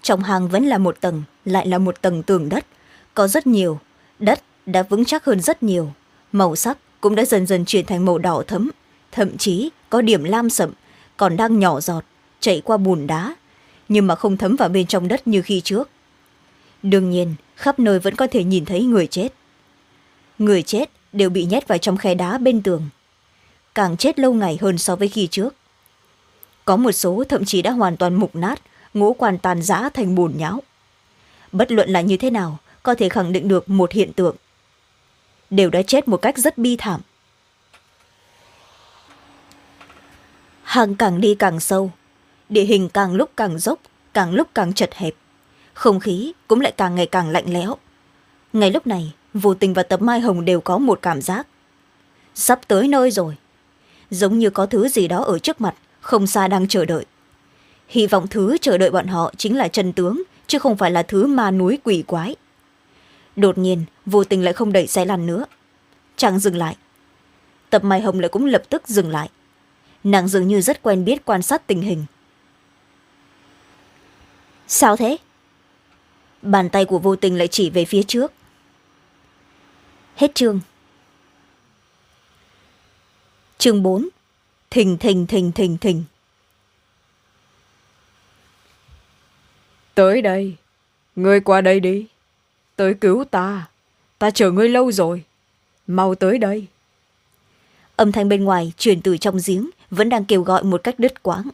Trong hang vẫn là một tầng, lại là một tầng tường đất. Có rất nhiều, đất đã vững chắc hơn rất nhiều. Màu sắc cũng đã dần dần chuyển thành màu đỏ thấm thậm chí có điểm lam sậm, còn đang nhỏ giọt, chảy qua bùn đá, nhưng mà không thấm vào bên trong đất như khi trước. Đương nhiên, khắp nơi vẫn có thể nhìn thấy người chết. Người chết đều bị nhét vào trong khe đá bên tường. Càng chết lâu ngày hơn so với khi trước. Có một số thậm chí đã hoàn toàn mục nát, ngũ quan tàn giã thành bùn nhão. Bất luận là như thế nào, có thể khẳng định được một hiện tượng. Đều đã chết một cách rất bi thảm. Hàng càng đi càng sâu, địa hình càng lúc càng dốc, càng lúc càng chật hẹp. Không khí cũng lại càng ngày càng lạnh lẽo. Ngay lúc này vô tình và tập mai hồng đều có một cảm giác. Sắp tới nơi rồi. Giống như có thứ gì đó ở trước mặt, không xa đang chờ đợi. Hy vọng thứ chờ đợi bọn họ chính là chân tướng, chứ không phải là thứ ma núi quỷ quái. Đột nhiên, vô tình lại không đẩy xe lăn nữa. Chàng dừng lại. Tập mai hồng lại cũng lập tức dừng lại. Nàng dường như rất quen biết quan sát tình hình. Sao thế? Bàn tay của vô tình lại chỉ về phía trước hết chương. Chương bốn. Thình thình thình thình thình. Tới đây. Ngươi qua đây đi. Tới cứu ta. Ta chờ ngươi lâu rồi. Mau tới đây. Âm thanh bên ngoài truyền từ trong giếng vẫn đang kêu gọi một cách đứt quãng.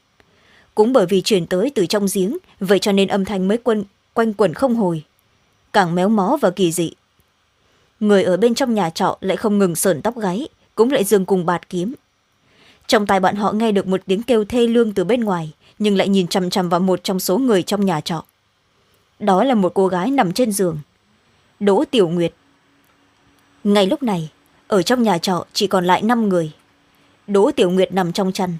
Cũng bởi vì truyền tới từ trong giếng vậy cho nên âm thanh mới quân quanh quẩn không hồi. Càng méo mó và kỳ dị người ở bên trong nhà trọ lại không ngừng sờn tóc gáy, cũng lại dừng cùng bạt kiếm. Trong tai bọn họ nghe được một tiếng kêu thê lương từ bên ngoài, nhưng lại nhìn chằm chằm vào một trong số người trong nhà trọ. Đó là một cô gái nằm trên giường, đỗ tiểu nguyệt. Ngay lúc này, ở trong nhà trọ chỉ còn lại năm người. Đỗ tiểu nguyệt nằm trong chăn,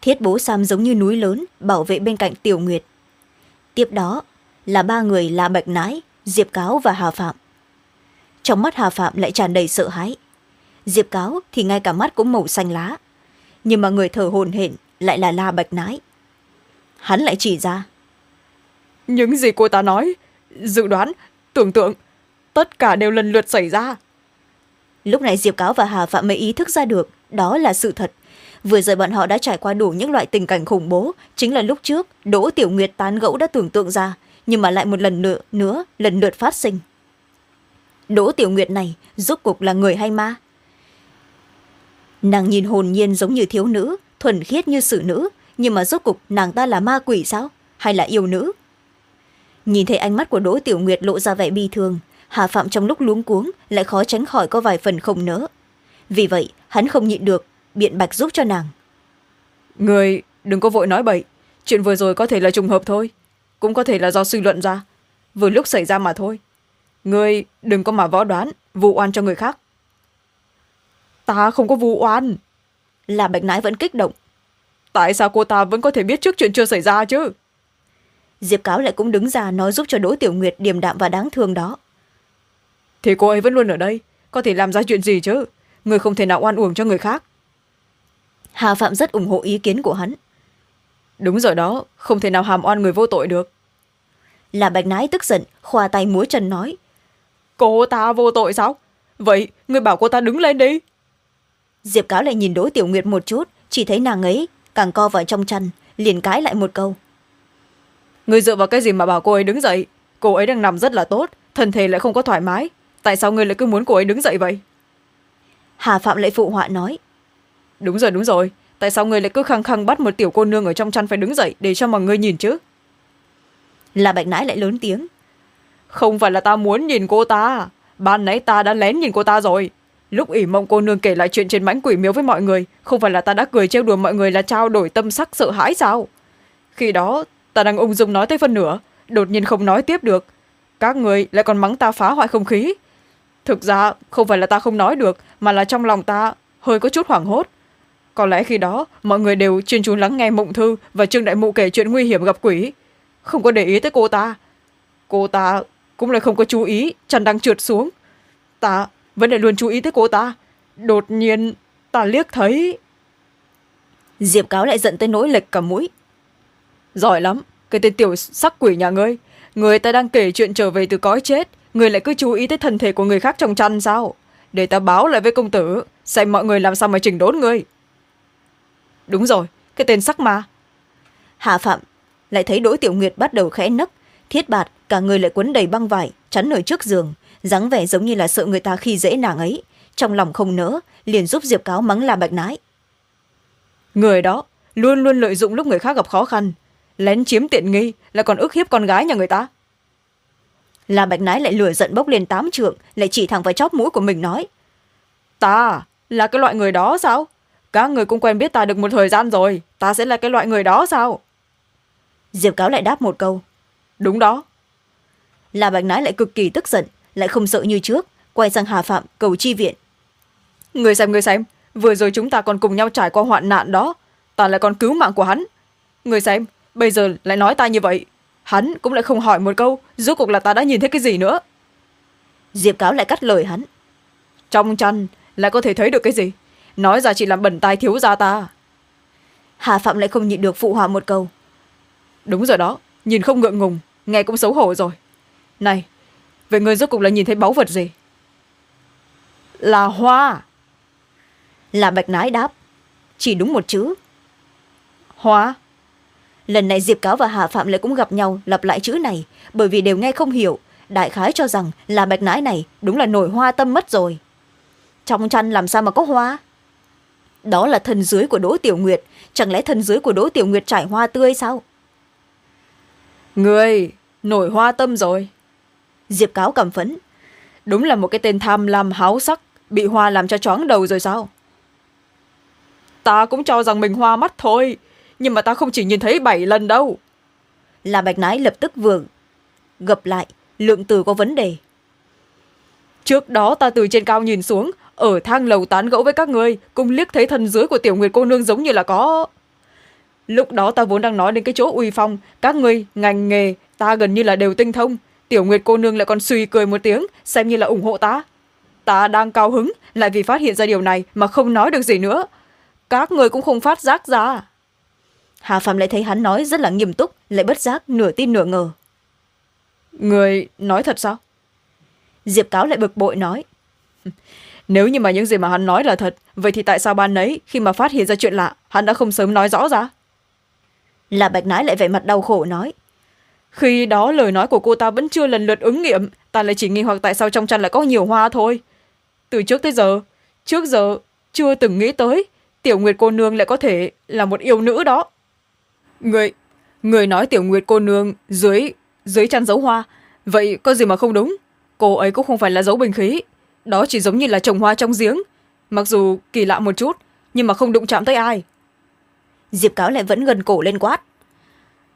thiết bố sam giống như núi lớn, bảo vệ bên cạnh tiểu nguyệt. Tiếp đó là ba người là bạch nái diệp cáo và hà phạm trong mắt hà phạm lại tràn đầy sợ hãi. Diệp cáo thì ngay cả mắt cũng màu xanh lá. Nhưng mà người thở hồn hển lại là la bạch nái hắn lại chỉ ra. Những gì cô ta nói dự đoán tưởng tượng tất cả đều lần lượt xảy ra. Lúc này diệp cáo và hà phạm mới ý thức ra được đó là sự thật. Vừa rồi bọn họ đã trải qua đủ những loại tình cảnh khủng bố chính là lúc trước đỗ tiểu nguyệt tán gẫu đã tưởng tượng ra nhưng mà lại một lần nữa nữa lần lượt phát sinh đỗ tiểu nguyệt này rốt cuộc là người hay ma? Nàng nhìn hồn nhiên giống như thiếu nữ, thuần khiết như xử nữ, nhưng mà rốt cục nàng ta là ma quỷ sao? Hay là yêu nữ? Nhìn thấy ánh mắt của đỗ tiểu nguyệt lộ ra vẻ bi thương, hà phạm trong lúc luống cuống lại khó tránh khỏi có vài phần không nỡ. Vì vậy, hắn không nhịn được, biện bạch giúp cho nàng. Người, đừng có vội nói bậy. Chuyện vừa rồi có thể là trùng hợp thôi. Cũng có thể là do suy luận ra. Vừa lúc xảy ra mà thôi người đừng có mà võ đoán vụ oan cho người khác. Ta không có vụ oan. Là bạch nái vẫn kích động. Tại sao cô ta vẫn có thể biết trước chuyện chưa xảy ra chứ? Diệp cáo lại cũng đứng ra nói giúp cho đỗ tiểu nguyệt điềm đạm và đáng thương đó. Thì cô ấy vẫn luôn ở đây có thể làm ra chuyện gì chứ? Người không thể nào oan uổng cho người khác. Hà phạm rất ủng hộ ý kiến của hắn. Đúng rồi đó không thể nào hàm oan người vô tội được. Là bạch nái tức giận khoa tay múa chân nói cô ta vô tội sao? Vậy người bảo cô ta đứng lên đi. Diệp cáo lại nhìn đỗ tiểu nguyệt một chút chỉ thấy nàng ấy càng co vào trong chăn liền cãi lại một câu. Người dựa vào cái gì mà bảo cô ấy đứng dậy? Cô ấy đang nằm rất là tốt thân thể lại không có thoải mái. Tại sao người lại cứ muốn cô ấy đứng dậy vậy? Hà phạm lại phụ họa nói. Đúng rồi đúng rồi. Tại sao người lại cứ khăng khăng bắt một tiểu cô nương ở trong chăn phải đứng dậy để cho mọi người nhìn chứ? Là bạch nãi lại lớn tiếng không phải là ta muốn nhìn cô ta. Ban nãy ta đã lén nhìn cô ta rồi. Lúc ỉ mộng cô nương kể lại chuyện trên mãnh quỷ miếu với mọi người, không phải là ta đã cười trêu đùa mọi người là trao đổi tâm sắc sợ hãi sao? Khi đó, ta đang ung dung nói tới phân nửa, đột nhiên không nói tiếp được. Các người lại còn mắng ta phá hoại không khí. Thực ra, không phải là ta không nói được, mà là trong lòng ta hơi có chút hoảng hốt. Có lẽ khi đó, mọi người đều chuyên chú lắng nghe mộng thư và trương đại mụ kể chuyện nguy hiểm gặp quỷ. Không có để ý tới cô ta. Cô ta cũng lại không có chú ý chăn đang trượt xuống. Ta vẫn lại luôn chú ý tới cô ta. Đột nhiên ta liếc thấy. Diệp cáo lại giận tới nỗi lệch cả mũi. Giỏi lắm cái tên tiểu sắc quỷ nhà ngươi. Người ta đang kể chuyện trở về từ cõi chết. Người lại cứ chú ý tới thân thể của người khác trong chăn sao? Để ta báo lại với công tử xem mọi người làm sao mà chỉnh đốn ngươi. Đúng rồi cái tên sắc ma. Hạ phạm lại thấy đỗ tiểu nguyệt bắt đầu khẽ nấc thiết bạt cả người lại quấn đầy băng vải chắn ở trước giường dáng vẻ giống như là sợ người ta khi dễ nàng ấy. Trong lòng không nỡ liền giúp diệp cáo mắng là bạch nái người đó luôn luôn lợi dụng lúc người khác gặp khó khăn lén chiếm tiện nghi là còn ức hiếp con gái nhà người ta. Là bạch nái lại lửa giận bốc lên tám trượng lại chỉ thẳng vào chóp mũi của mình nói. Ta là cái loại người đó sao? Các người cũng quen biết ta được một thời gian rồi ta sẽ là cái loại người đó sao? Diệp cáo lại đáp một câu. Đúng đó là bạch nái lại cực kỳ tức giận lại không sợ như trước quay sang hà phạm cầu chi viện. Người xem người xem vừa rồi chúng ta còn cùng nhau trải qua hoạn nạn đó ta lại còn cứu mạng của hắn. Người xem bây giờ lại nói ta như vậy hắn cũng lại không hỏi một câu rốt cuộc là ta đã nhìn thấy cái gì nữa? Diệp cáo lại cắt lời hắn. Trong chăn lại có thể thấy được cái gì? Nói ra chỉ làm bẩn tai thiếu gia ta. Hà phạm lại không nhịn được phụ họa một câu. Đúng rồi đó nhìn không ngượng ngùng nghe cũng xấu hổ rồi này vậy người rốt cuộc là nhìn thấy báu vật gì? Là hoa. Là bạch nái đáp chỉ đúng một chữ. Hoa? Lần này diệp cáo và hà phạm lại cũng gặp nhau lặp lại chữ này bởi vì đều nghe không hiểu. Đại khái cho rằng là bạch nái này đúng là nổi hoa tâm mất rồi. Trong chăn làm sao mà có hoa? Đó là thân dưới của đỗ tiểu nguyệt. Chẳng lẽ thân dưới của đỗ tiểu nguyệt trải hoa tươi sao? Người nổi hoa tâm rồi diệp cáo cảm phấn đúng là một cái tên tham lam háo sắc, bị hoa làm cho choáng đầu rồi sao? Ta cũng cho rằng mình hoa mắt thôi, nhưng mà ta không chỉ nhìn thấy bảy lần đâu. Là bạch nái lập tức vừa gập lại, lượng từ có vấn đề. Trước đó ta từ trên cao nhìn xuống, ở thang lầu tán gẫu với các người cũng liếc thấy thân dưới của tiểu nguyệt cô nương giống như là có. Lúc đó ta vốn đang nói đến cái chỗ uy phong, các ngươi, ngành nghề, ta gần như là đều tinh thông tiểu nguyệt cô nương lại còn suy cười một tiếng xem như là ủng hộ ta. Ta đang cao hứng lại vì phát hiện ra điều này mà không nói được gì nữa. Các người cũng không phát giác ra. Hà phạm lại thấy hắn nói rất là nghiêm túc lại bất giác nửa tin nửa ngờ. Người nói thật sao? Diệp cáo lại bực bội nói. Nếu như mà những gì mà hắn nói là thật vậy thì tại sao ban nấy khi mà phát hiện ra chuyện lạ hắn đã không sớm nói rõ ra? Là bạch nái lại vẻ mặt đau khổ nói khi đó lời nói của cô ta vẫn chưa lần lượt ứng nghiệm ta lại chỉ nghi hoặc tại sao trong chăn lại có nhiều hoa thôi. Từ trước tới giờ trước giờ chưa từng nghĩ tới tiểu nguyệt cô nương lại có thể là một yêu nữ đó. Người người nói tiểu nguyệt cô nương dưới dưới chăn dấu hoa vậy có gì mà không đúng? Cô ấy cũng không phải là dấu bình khí đó chỉ giống như là trồng hoa trong giếng. Mặc dù kỳ lạ một chút nhưng mà không đụng chạm tới ai. Diệp cáo lại vẫn gần cổ lên quát.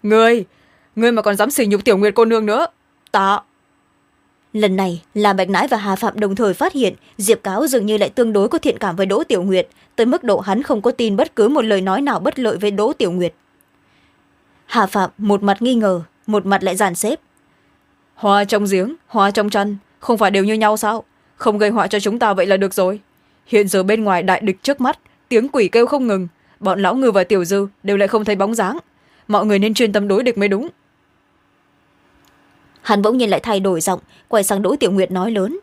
Người người mà còn dám xỉ nhục tiểu nguyệt cô nương nữa. Ta lần này là bạch nãi và hà phạm đồng thời phát hiện diệp cáo dường như lại tương đối có thiện cảm với đỗ tiểu nguyệt tới mức độ hắn không có tin bất cứ một lời nói nào bất lợi với đỗ tiểu nguyệt. Hà phạm một mặt nghi ngờ một mặt lại giàn xếp. Hoa trong giếng hoa trong chăn không phải đều như nhau sao? Không gây họa cho chúng ta vậy là được rồi. Hiện giờ bên ngoài đại địch trước mắt tiếng quỷ kêu không ngừng. Bọn lão ngư và tiểu dư đều lại không thấy bóng dáng. Mọi người nên chuyên tâm đối địch mới đúng hắn bỗng nhiên lại thay đổi giọng quay sang đỗ tiểu nguyệt nói lớn.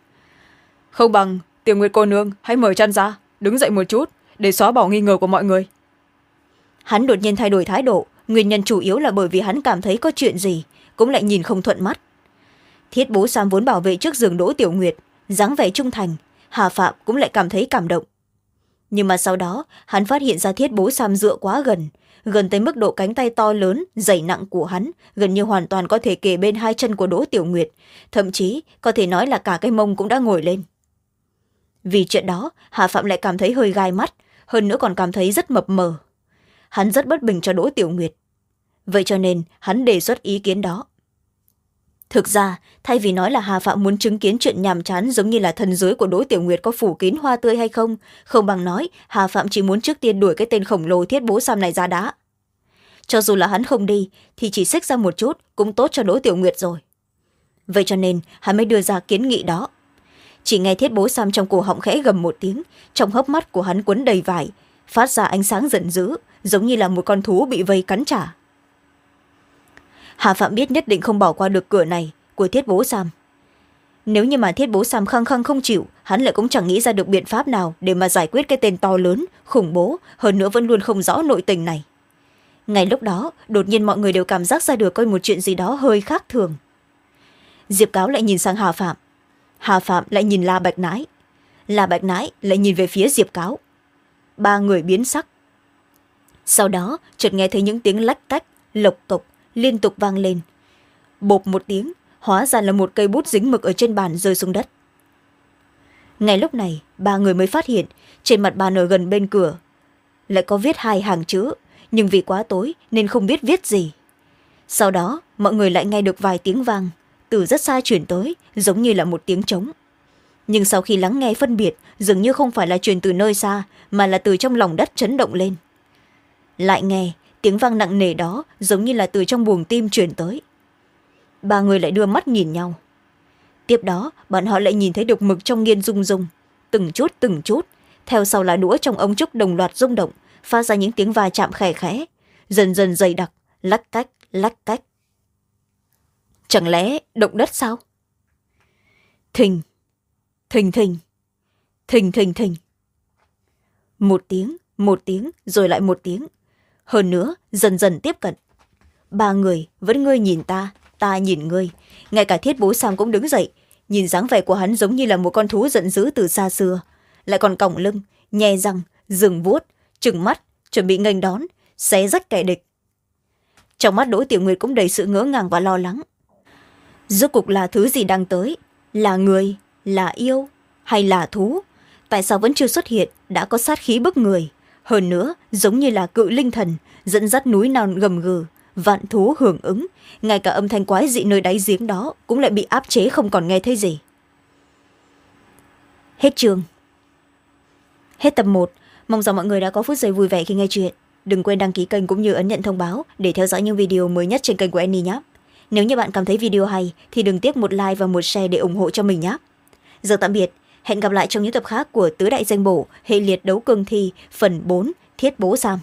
Không bằng tiểu nguyệt cô nương hãy mở chăn ra đứng dậy một chút để xóa bỏ nghi ngờ của mọi người. Hắn đột nhiên thay đổi thái độ nguyên nhân chủ yếu là bởi vì hắn cảm thấy có chuyện gì cũng lại nhìn không thuận mắt. Thiết bố sam vốn bảo vệ trước giường đỗ tiểu nguyệt dáng vẻ trung thành hà phạm cũng lại cảm thấy cảm động nhưng mà sau đó, hắn phát hiện ra thiết bố sam dựa quá gần gần tới mức độ cánh tay to lớn, dày nặng của hắn, gần như hoàn toàn có thể kề bên hai chân của đỗ tiểu nguyệt. Thậm chí, có thể nói là cả cái mông cũng đã ngồi lên. Vì chuyện đó, hà phạm lại cảm thấy hơi gai mắt, hơn nữa còn cảm thấy rất mập mờ. Hắn rất bất bình cho đỗ tiểu nguyệt. Vậy cho nên, hắn đề xuất ý kiến đó thực ra, thay vì nói là hà phạm muốn chứng kiến chuyện nhàm chán giống như là thần giới của đỗ tiểu nguyệt có phủ kín hoa tươi hay không không bằng nói hà phạm chỉ muốn trước tiên đuổi cái tên khổng lồ thiết bố sam này ra đá cho dù là hắn không đi, thì chỉ xích ra một chút cũng tốt cho đỗ tiểu nguyệt rồi. Vậy cho nên, hắn mới đưa ra kiến nghị đó. Chỉ nghe thiết bố sam trong cổ họng khẽ gầm một tiếng, trong hốc mắt của hắn quấn đầy vải, phát ra ánh sáng giận dữ, giống như là một con thú bị vây cắn trả hà phạm biết nhất định không bỏ qua được cửa này của thiết bố sam. Nếu như mà thiết bố sam khăng khăng không chịu, hắn lại cũng chẳng nghĩ ra được biện pháp nào để mà giải quyết cái tên to lớn, khủng bố, hơn nữa vẫn luôn không rõ nội tình này. Ngay lúc đó, đột nhiên mọi người đều cảm giác ra được coi một chuyện gì đó hơi khác thường. Diệp cáo lại nhìn sang hà phạm. Hà phạm lại nhìn la bạch nãi. La bạch nãi lại nhìn về phía diệp cáo. Ba người biến sắc. Sau đó, chợt nghe thấy những tiếng lách cách, lộc cộc liên tục vang lên. Bộp một tiếng, hóa ra là một cây bút dính mực ở trên bàn rơi xuống đất. Ngay lúc này, ba người mới phát hiện, trên mặt bàn ở gần bên cửa, lại có viết hai hàng chữ, nhưng vì quá tối nên không biết viết gì. Sau đó, mọi người lại nghe được vài tiếng vang, từ rất xa chuyển tới, giống như là một tiếng trống. Nhưng sau khi lắng nghe phân biệt, dường như không phải là truyền từ nơi xa, mà là từ trong lòng đất chấn động lên. Lại nghe tiếng vang nặng nề đó giống như là từ trong buồng tim truyền tới. Ba người lại đưa mắt nhìn nhau. Tiếp đó, bọn họ lại nhìn thấy đục mực trong nghiên rung rung, từng chút từng chút, theo sau là đũa trong ống trúc đồng loạt rung động, phát ra những tiếng va chạm khẽ khẽ, dần dần dày đặc lách cách lách cách. Chẳng lẽ động đất sao? Thình thình thình thình thình thình. Một tiếng một tiếng, rồi lại một tiếng hơn nữa, dần dần tiếp cận. Ba người, vẫn ngươi nhìn ta ta nhìn ngươi. Ngay cả thiết bố sam cũng đứng dậy, nhìn dáng vẻ của hắn giống như là một con thú giận dữ từ xa xưa. Lại còn còng lưng nhè răng dừng vuốt, trừng mắt, chuẩn bị nghênh đón, xé rách kẻ địch. Trong mắt đỗ tiểu nguyệt cũng đầy sự ngỡ ngàng và lo lắng. Rốt cục là thứ gì đang tới? Là người? Là yêu? Hay là thú? Tại sao vẫn chưa xuất hiện? Đã có sát khí bức người? Hơn nữa, giống như là cự linh thần, dẫn dắt núi non gầm gừ, vạn thú hưởng ứng, ngay cả âm thanh quái dị nơi đáy giếng đó cũng lại bị áp chế không còn nghe thấy gì. Hết chương. Hết tập một. Mong rằng mọi người đã có phút giây vui vẻ khi nghe chuyện. Đừng quên đăng ký kênh cũng như ấn nhận thông báo để theo dõi những video mới nhất trên kênh của annie nhé. Nếu như bạn cảm thấy video hay thì đừng tiếc một like và một share để ủng hộ cho mình nhé. Giờ tạm biệt hẹn gặp lại trong những tập khác của tứ đại danh bổ, hệ liệt đấu cương thi, phần bốn, thiết bố sam